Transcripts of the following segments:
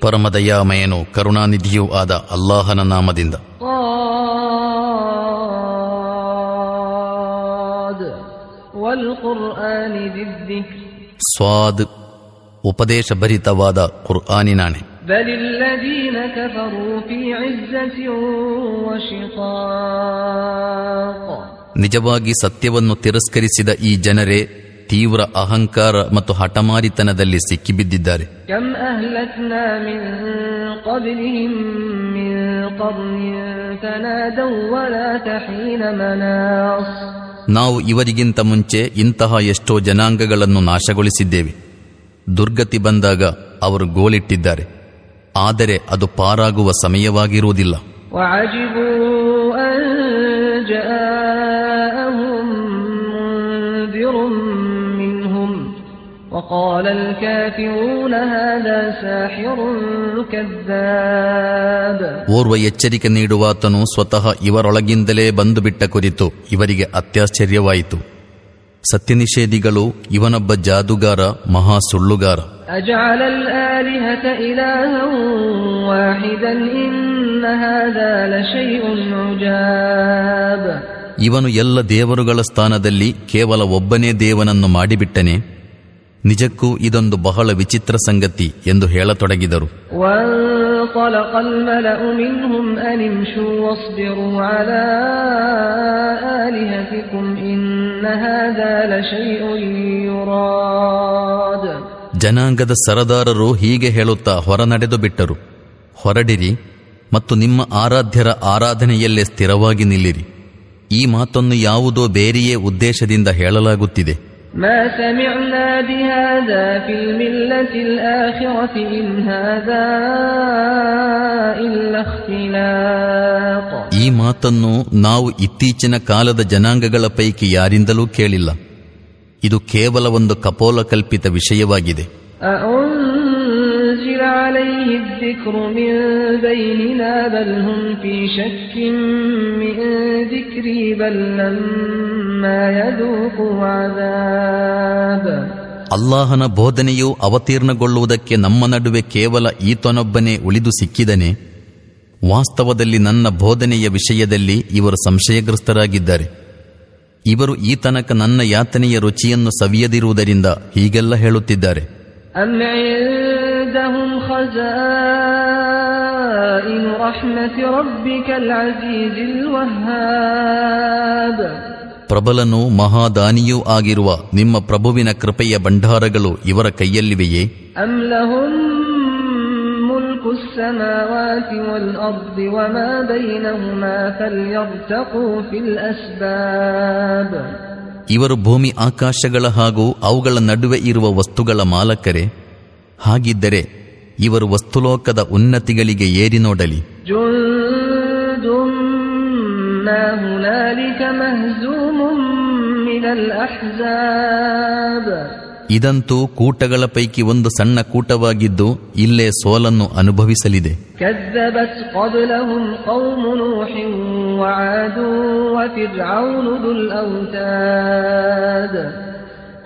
ಪರಮದಯಾಮಯನು ಕರುಣಾನಿಧಿಯೂ ಆದ ಅಲ್ಲಾಹನ ನಾಮದಿಂದ. ಸ್ವಾದ್ ಉಪದೇಶ ಭರಿತವಾದ ಕುರ್ಆನಿನಾಣೆ ನಿಜವಾಗಿ ಸತ್ಯವನ್ನು ತಿರಸ್ಕರಿಸಿದ ಈ ಜನರೇ ತೀವ್ರ ಅಹಂಕಾರ ಮತ್ತು ಹಠಮಾರಿತನದಲ್ಲಿ ಸಿಕ್ಕಿಬಿದ್ದಿದ್ದಾರೆ. ನಾವು ಇವರಿಗಿಂತ ಮುಂಚೆ ಇಂತಹ ಎಷ್ಟೋ ಜನಾಂಗಗಳನ್ನು ನಾಶಗೊಳಿಸಿದ್ದೇವೆ. ದುರ್ಗತಿ ಬಂದಾಗ ಅವರು ಗೋಲಿಟ್ಟಿದ್ದಾರೆ. ಆದರೆ ಅದು ಪಾರಾಗುವ ಸಮಯವಾಗಿರುವುದಿಲ್ಲ. وقال الكافرون هذا ساحر كذاب ಓರ್ವ ಎಚ್ಚರಿಕೆ ನೀಡುವಾತನು ಸ್ವತಃ ಇವರೊಳಗಿಂದಲೇ ಬಂದು ಬಿಟ್ಟ ಕುರಿತು ಇವರಿಗೆ ಅತ್ಯಾಶ್ಚರ್ಯವಾಯಿತು ಸತ್ಯನಿಷೇಧಿಗಳು ಇವನೊಬ್ಬ ಜಾದುಗಾರ ಮಹಾ ಸುಳ್ಳುಗಾರ أجعل الآلهة إلها واحدا إن هذا لشيء عجاب ಇವನು ಎಲ್ಲ ದೇವರುಗಳ ಸ್ಥಾನದಲ್ಲಿ ಕೇವಲ ಒಬ್ಬನೇ ದೇವನನ್ನು ಮಾಡಿಬಿಟ್ಟನೆ ನಿಜಕ್ಕೂ ಇದೊಂದು ಬಹಳ ವಿಚಿತ್ರ ಸಂಗತಿ ಎಂದು ಹೇಳತೊಡಗಿದರು. ಜನಾಂಗದ ಸರದಾರರು ಹೀಗೆ ಹೇಳುತ್ತಾ ಹೊರನಡೆದು ಬಿಟ್ಟರು. ಹೊರಡಿರಿ ಮತ್ತು ನಿಮ್ಮ ಆರಾಧ್ಯರ ಆರಾಧನೆಯಲ್ಲೇ ಸ್ಥಿರವಾಗಿ ನಿಲ್ಲಿರಿ. ಈ ಮಾತನ್ನು ಯಾವುದೋ ಬೇರೆಯೇ ಉದ್ದೇಶದಿಂದ ಹೇಳಲಾಗುತ್ತಿದೆ. ما سمعنا بهذا في الملة الآخرة إن هذا إلا اختلاق ಈ ಮಾತನ್ನು ನಾವು ಇತ್ತೀಚಿನ ಕಾಲದ ಜನಾಂಗಗಳ ಪೈಕಿ ಯಾರಿಂದಲೂ ಕೇಳಿಲ್ಲ ಇದು ಕೇವಲ ಒಂದು ಕಪೋಲಕಲ್ಪಿತ ವಿಷಯವಾಗಿದೆ أأنزل عليه الذكر من بيننا بل هم في شك من ذكري بل لما يذوقوا عذاب ಅಲ್ಲಾಹನ ಬೋಧನೆಯು ಅವತೀರ್ಣಗೊಳ್ಳುವುದಕ್ಕೆ ನಮ್ಮ ನಡುವೆ ಕೇವಲ ಈತನೊಬ್ಬನೇ ಉಳಿದು ಸಿಕ್ಕಿದನೆ ವಾಸ್ತವದಲ್ಲಿ ನನ್ನ ಬೋಧನೆಯ ವಿಷಯದಲ್ಲಿ ಇವರು ಸಂಶಯಗ್ರಸ್ತರಾಗಿದ್ದಾರೆ ಇವರು ಈ ತನಕ ನನ್ನ ಯಾತನೆಯ ರುಚಿಯನ್ನು ಸವಿಯದಿರುವುದರಿಂದ ಹೀಗೆಲ್ಲ ಹೇಳುತ್ತಿದ್ದಾರೆ أم عندهم خزائن رحمة ربك العزيز الوهاب ಪ್ರಬಲನೂ ಮಹಾದಾನಿಯೂ ಆಗಿರುವ ನಿಮ್ಮ ಪ್ರಭುವಿನ ಕೃಪೆಯ ಭಂಡಾರಗಳು ಇವರ ಕೈಯಲ್ಲಿವೆಯೇ أم لهم ملك السماوات والأرض وما بينهما فليرتقوا في الأسباب ಇವರು ಭೂಮಿ ಆಕಾಶಗಳ ಹಾಗೂ ಅವುಗಳ ನಡುವೆ ಇರುವ ವಸ್ತುಗಳ ಮಾಲಕರೇ ಹಾಗಿದ್ದರೆ ಇವರು ವಸ್ತುಲೋಕದ ಉನ್ನತಿಗಳಿಗೆ ಏರಿ ನೋಡಲಿ. ಇದಂತೂ ಕೂಟಗಳ ಪೈಕಿ ಒಂದು ಸಣ್ಣ ಕೂಟವಾಗಿದ್ದು ಇಲ್ಲೇ ಸೋಲನ್ನು ಅನುಭವಿಸಲಿದೆ. ಕದ್ದಬತ್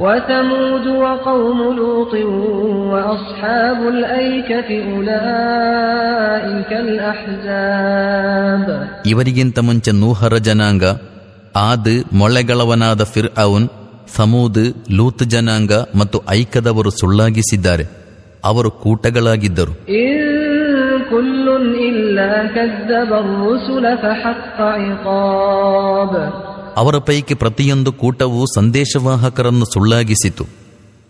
وثمود وقوم لوط وأصحاب الأيكة أولئك الأحزاب ಇವರಿಗಿಂತ ಮುಂಚೆ ನೂಹರ ಜನಾಂಗ ಆದ್ ಮೊಳೆಗಳವನಾದ ಫಿರ್ ಅವನ್ ಸಮೂದ್ ಲೂತ್ ಜನಾಂಗ ಮತ್ತು ಐಕದವರು ಸುಳ್ಳಾಗಿಸಿದ್ದಾರೆ ಅವರು ಕೂಟಗಳಾಗಿದ್ದರು إن كل إلا ಅವರ ಪೈಕಿ ಪ್ರತಿಯೊಂದು ಕೂಟವು ಸಂದೇಶವಾಹಕರನ್ನು ಸುಳ್ಳಾಗಿಸಿತು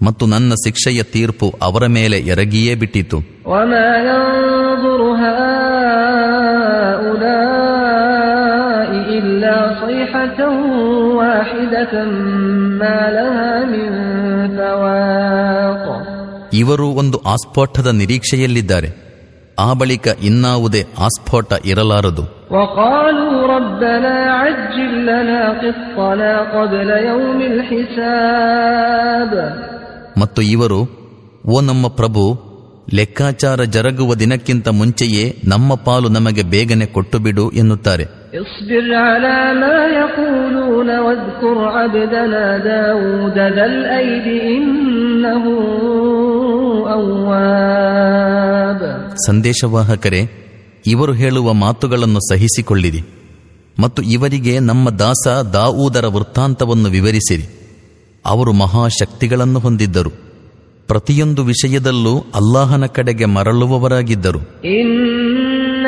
ಮತ್ತು ನನ್ನ ಶಿಕ್ಷೆಯ ತೀರ್ಪು ಅವರ ಮೇಲೆ ಎರಗಿಯೇ ಬಿಟ್ಟಿತು. ಇವರು ಒಂದು ಆಸ್ಫೋಟದ ನಿರೀಕ್ಷೆಯಲ್ಲಿದ್ದಾರೆ. ಆ ಬಳಿಕ ಇನ್ನಾವುದೇ ಆಸ್ಫೋಟ ಇರಲಾರದು. ಮತ್ತು ಇವರು ಓ ನಮ್ಮ ಪ್ರಭು ಲೆಕ್ಕಾಚಾರ ಜರಗುವ ದಿನಕ್ಕಿಂತ ಮುಂಚೆಯೇ ನಮ್ಮ ಪಾಲು ನಮಗೆ ಬೇಗನೆ ಕೊಟ್ಟು ಬಿಡು ಎನ್ನುತ್ತಾರೆ ಸಂದೇಶವಾಹಕರೇ ಇವರು ಹೇಳುವ ಮಾತುಗಳನ್ನು ಸಹಿಸಿಕೊಳ್ಳಿರಿ ಮತ್ತು ಇವರಿಗೆ ನಮ್ಮ ದಾಸ ದಾವೂದರ ವೃತ್ತಾಂತವನ್ನು ವಿವರಿಸಿರಿ. ಅವರು ಮಹಾಶಕ್ತಿಗಳನ್ನು ಹೊಂದಿದ್ದರು. ಪ್ರತಿಯೊಂದು ವಿಷಯದಲ್ಲೂ ಅಲ್ಲಾಹನ ಕಡೆಗೆ ಮರಳುವವರಾಗಿದ್ದರು. ಇನ್ನ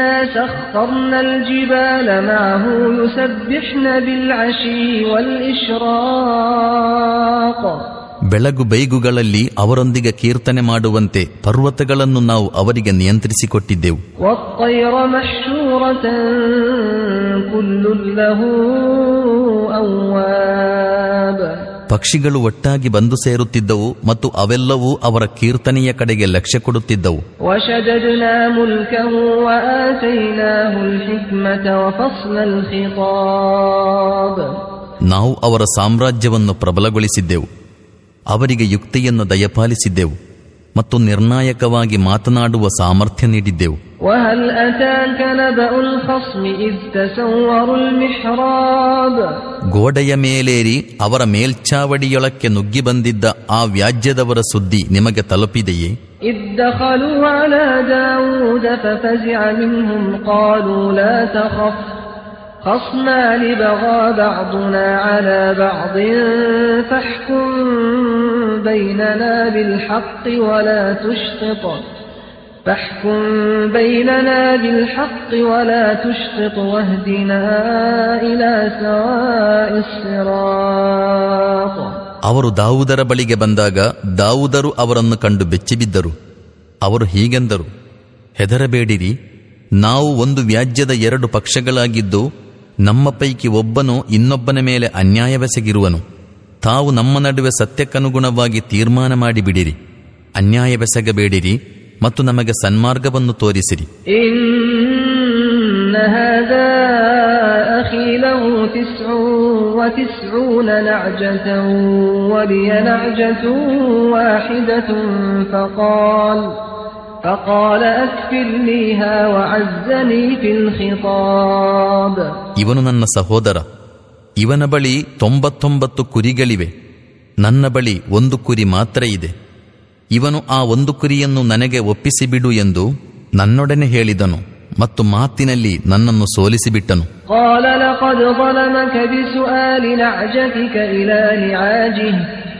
ಬೆಳಗು ಬೈಗುಗಳಲ್ಲಿ ಅವರೊಂದಿಗೆ ಕೀರ್ತನೆ ಮಾಡುವಂತೆ ಪರ್ವತಗಳನ್ನು ನಾವು ಅವರಿಗೆ ನಿಯಂತ್ರಿಸಿಕೊಟ್ಟಿದ್ದೆವು. ಪಕ್ಷಿಗಳು ಒಟ್ಟಾಗಿ ಬಂದು ಸೇರುತ್ತಿದ್ದವು ಮತ್ತು ಅವೆಲ್ಲವೂ ಅವರ ಕೀರ್ತನೆಯ ಕಡೆಗೆ ಲಕ್ಷ್ಯ ಕೊಡುತ್ತಿದ್ದವು. ನಾವು ಅವರ ಸಾಮ್ರಾಜ್ಯವನ್ನು ಪ್ರಬಲಗೊಳಿಸಿದ್ದೆವು. ಅವರಿಗೆ ಯುಕ್ತಿಯನ್ನು ದಯಪಾಲಿಸಿದ್ದೆವು ಮತ್ತು ನಿರ್ಣಾಯಕವಾಗಿ ಮಾತನಾಡುವ ಸಾಮರ್ಥ್ಯ ನೀಡಿದ್ದೆವು وهل أتاك نبأ الخصم إذ تسوروا المحراب ಗೋಡೆಯ ಮೇಲೇರಿ ಅವರ ಮೇಲ್ಚಾವಡಿಯೊಳಕ್ಕೆ ನುಗ್ಗಿ ಬಂದಿದ್ದ ಆ ವ್ಯಾಜ್ಯದವರ ಸುದ್ದಿ ನಿಮಗೆ ತಲುಪಿದೆಯೇ إذ دخلوا على داود ففزع منهم قالوا لا تخف خصمان بغى بعضنا على بعض فاحكم بيننا بالحق ولا تشطط فاحكم بيننا بالحق ولا تشطط واهدنا إلى سواء الصراط ಅವರು ದಾವುದರ ಬಳಿಗೆ ಬಂದಾಗ ದಾವುದರು ಅವರನ್ನು ಕಂಡು ಬೆಚ್ಚಿಬಿದ್ದರು ಅವರು ಹೀಗೆಂದರು ಹೆದರಬೇಡಿರಿ ನಾವು ಒಂದು ವ್ಯಾಜ್ಯದ ಎರಡು ಪಕ್ಷಗಳಾಗಿದ್ದು ನಮ್ಮ ಪೈಕಿ ಒಬ್ಬನು ಇನ್ನೊಬ್ಬನ ಮೇಲೆ ಅನ್ಯಾಯವೆಸಗಿರುವನು ತಾವು ನಮ್ಮ ನಡುವೆ ಸತ್ಯಕ್ಕನುಗುಣವಾಗಿ ತೀರ್ಮಾನ ಮಾಡಿಬಿಡಿರಿ ಅನ್ಯಾಯವೆಸಗಬೇಡಿರಿ ಮತ್ತು ನಮಗೆ ಸನ್ಮಾರ್ಗವನ್ನು ತೋರಿಸಿರಿ إن هذا أخي له تسع وتسعون نعجة ولي نعجة واحدة فقال ಇವನು ನನ್ನ ಸಹೋದರ. ಇವನ ಬಳಿ ತೊಂಬತ್ತೊಂಬತ್ತು ಕುರಿಗಳಿವೆ. ನನ್ನ ಬಳಿ ಒಂದು ಕುರಿ ಮಾತ್ರ ಇದೆ. ಇವನು ಆ ಒಂದು ಕುರಿಯನ್ನು ನನಗೆ ಒಪ್ಪಿಸಿಬಿಡು ಎಂದು ನನ್ನೊಡನೆ ಹೇಳಿದನು ಮತ್ತು ಮಾತಿನಲ್ಲಿ ನನ್ನನ್ನು ಸೋಲಿಸಿಬಿಟ್ಟನು.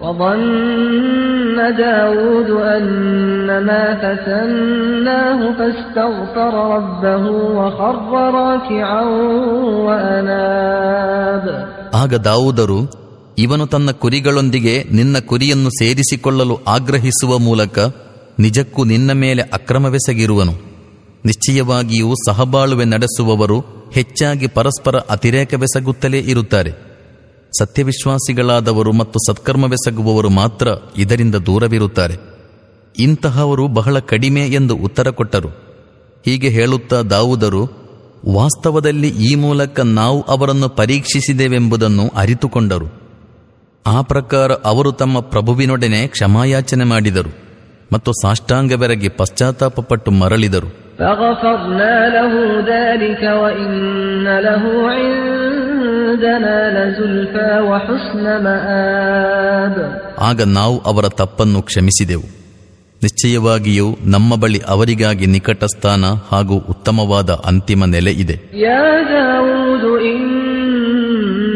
وظن داود أنما فتناه فاستغفر ربه وخر راكعا وأناب ಆಗ ದಾವುದರು ಇವನು ತನ್ನ ಕುರಿಗಳೊಂದಿಗೆ ನಿನ್ನ ಕುರಿಯನ್ನು ಸೇರಿಸಿಕೊಳ್ಳಲು ಆಗ್ರಹಿಸುವ ಮೂಲಕ ನಿಜಕ್ಕೂ ನಿನ್ನ ಮೇಲೆ ಅಕ್ರಮವೆಸಗಿರುವನು ನಿಶ್ಚಯವಾಗಿಯೂ ಸಹಬಾಳುವೆ ನಡೆಸುವವರು ಹೆಚ್ಚಾಗಿ ಪರಸ್ಪರ ಅತಿರೇಕವೆಸಗುತ್ತಲೇ ಇರುತ್ತಾರೆ ಸತ್ಯವಿಶ್ವಾಸಿಗಳಾದವರು ಮತ್ತು ಸತ್ಕರ್ಮವೆಸಗುವವರು ಮಾತ್ರ ಇದರಿಂದ ದೂರವಿರುತ್ತಾರೆ. ಇಂತಹವರು ಬಹಳ ಕಡಿಮೆ ಎಂದು ಉತ್ತರ ಕೊಟ್ಟರು. ಹೀಗೆ ಹೇಳುತ್ತಾ ದಾವುದರು, ವಾಸ್ತವದಲ್ಲಿ ಈ ಮೂಲಕ ನಾವು ಅವರನ್ನು ಪರೀಕ್ಷಿಸಿದೆವೆಂಬುದನ್ನು ಅರಿತುಕೊಂಡರು. ಆ ಪ್ರಕಾರ ಅವರು ತಮ್ಮ ಪ್ರಭುವಿನೊಡನೆ ಕ್ಷಮಾಯಾಚನೆ ಮಾಡಿದರು ಮತ್ತು ಸಾಷ್ಟಾಂಗವೆರಗಿ ಪಶ್ಚಾತ್ತಾಪಪಟ್ಟು ಮರಳಿದರು. فغفرنا له ذلك وإن له عندنا لزلفى وحسن مآب ಆಗ ನಾವು ಅವರ ತಪ್ಪನ್ನು ಕ್ಷಮಿಸಿದೆವು ನಿಶ್ಚಯವಾಗಿಯೂ ನಮ್ಮ ಬಳಿ ಅವರಿಗಾಗಿ ನಿಕಟ ಸ್ಥಾನ ಹಾಗೂ ಉತ್ತಮವಾದ ಅಂತಿಮ ನೆಲೆ ಇದೆ يا داود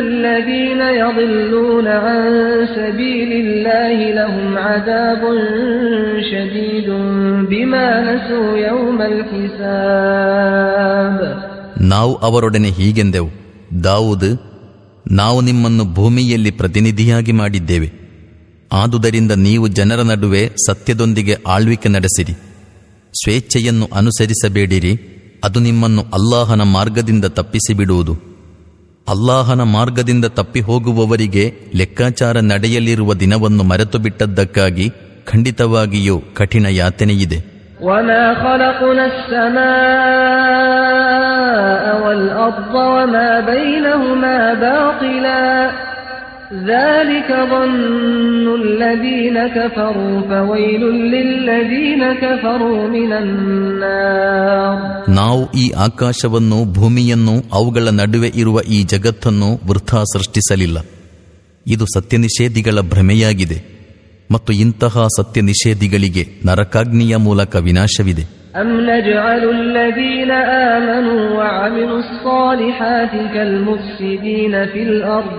الذين يضلون عن سبيل الله لهم عذاب شديد بما نسوا يوم الحساب ನಾವು ಅವರೊಡನೆ ಹೀಗೆಂದೆವು ದಾವುದ್ ನಾವು ನಿಮ್ಮನ್ನು ಭೂಮಿಯಲ್ಲಿ ಪ್ರತಿನಿಧಿಯಾಗಿ ಮಾಡಿದ್ದೇವೆ ಆದುದರಿಂದ ನೀವು ಜನರ ನಡುವೆ ಸತ್ಯದೊಂದಿಗೆ ಆಳ್ವಿಕೆ ನಡೆಸಿರಿ ಸ್ವೇಚ್ಛೆಯನ್ನು ಅನುಸರಿಸಬೇಡಿರಿ ಅದು ನಿಮ್ಮನ್ನು ಅಲ್ಲಾಹನ ಮಾರ್ಗದಿಂದ ತಪ್ಪಿಸಿಬಿಡುವುದು ಅಲ್ಲಾಹನ ಮಾರ್ಗದಿಂದ ತಪ್ಪಿ ಹೋಗುವವರಿಗೆ ಲೆಕ್ಕಾಚಾರ ನಡೆಯಲಿರುವ ದಿನವನ್ನು ಮರೆತು ಬಿಟ್ಟದ್ದಕ್ಕಾಗಿ ಖಂಡಿತವಾಗಿಯೂ ಕಠಿಣ ಯಾತನೆಯಿದೆ. ಇದೆ ذلك ظن الذين كفروا فويل للذين كفروا من النار ನಾವು ಈ ಆಕಾಶವನ್ನು ಭೂಮಿಯನ್ನು ಅವುಗಳ ನಡುವೆ ಇರುವ ಈ ಜಗತ್ತನ್ನು ವೃಥಾ ಸೃಷ್ಟಿಸಲಿಲ್ಲ ಇದು ಸತ್ಯನಿಷೇಧಿಗಳ ಭ್ರಮೆಯಾಗಿದೆ ಮತ್ತು ಇಂತಹ ಸತ್ಯ ನಿಷೇಧಿಗಳಿಗೆ ನರಕಾಗ್ನಿಯ ಮೂಲಕ ವಿನಾಶವಿದೆ أم نجعل الذين آمنوا وعملوا الصالحات كالمفسدين في الأرض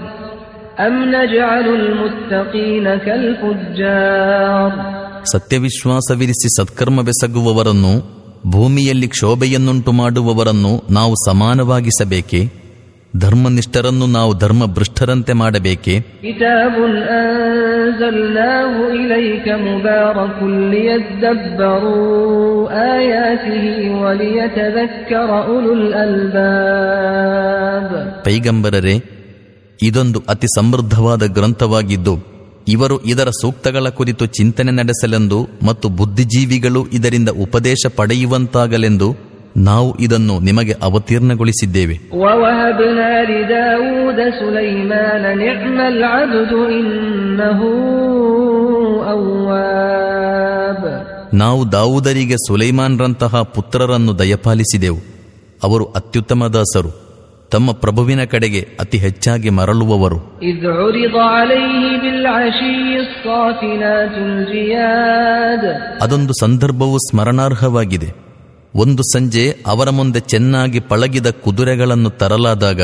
ಸತ್ಯವಿಶ್ವಾಸವಿರಿಸಿ ಸತ್ಕರ್ಮವೆಸಗುವವರನ್ನು ಭೂಮಿಯಲ್ಲಿ ಕ್ಷೋಭೆಯನ್ನುಂಟು ಮಾಡುವವರನ್ನು ನಾವು ಸಮಾನವಾಗಿಸಬೇಕೆ? ಧರ್ಮನಿಷ್ಠರನ್ನು ನಾವು ಧರ್ಮಭ್ರಷ್ಟರಂತೆ ಮಾಡಬೇಕೆ? ಪೈಗಂಬರರೆ ಇದೊಂದು ಅತಿ ಸಮೃದ್ಧವಾದ ಗ್ರಂಥವಾಗಿದ್ದು ಇವರು ಇದರ ಸೂಕ್ತಗಳ ಕುರಿತು ಚಿಂತನೆ ನಡೆಸಲೆಂದು ಮತ್ತು ಬುದ್ಧಿಜೀವಿಗಳು ಇದರಿಂದ ಉಪದೇಶ ಪಡೆಯುವಂತಾಗಲೆಂದು ನಾವು ಇದನ್ನು ನಿಮಗೆ ಅವತೀರ್ಣಗೊಳಿಸಿದ್ದೇವೆ. ನಾವು ದಾವುದರಿಗೆ ಸುಲೈಮಾನ್ರಂತಹ ಪುತ್ರರನ್ನು ದಯಪಾಲಿಸಿದೆವು. ಅವರು ಅತ್ಯುತ್ತಮ ದಾಸರು. ತಮ್ಮ ಪ್ರಭುವಿನ ಕಡೆಗೆ ಅತಿ ಹೆಚ್ಚಾಗಿ ಮರಳುವವರು. ಅದೊಂದು ಸಂದರ್ಭವು ಸ್ಮರಣಾರ್ಹವಾಗಿದೆ. ಒಂದು ಸಂಜೆ ಅವರ ಮುಂದೆ ಚೆನ್ನಾಗಿ ಪಳಗಿದ ಕುದುರೆಗಳನ್ನು ತರಲಾದಾಗ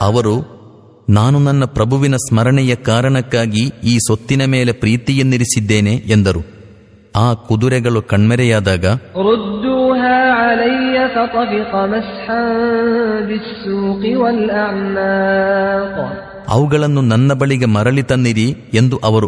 ಅವರು ನಾನು ನನ್ನ ಪ್ರಭುವಿನ ಸ್ಮರಣೆಯ ಕಾರಣಕ್ಕಾಗಿ ಈ ಸೊತ್ತಿನ ಮೇಲೆ ಪ್ರೀತಿಯನ್ನಿರಿಸಿದ್ದೇನೆ ಎಂದರು. ಆ ಕುದುರೆಗಳು ಕಣ್ಮರೆಯಾದಾಗ ಅವುಗಳನ್ನು ನನ್ನ ಬಳಿಗೆ ಮರಳಿ ತನ್ನಿರಿ ಎಂದು ಅವರು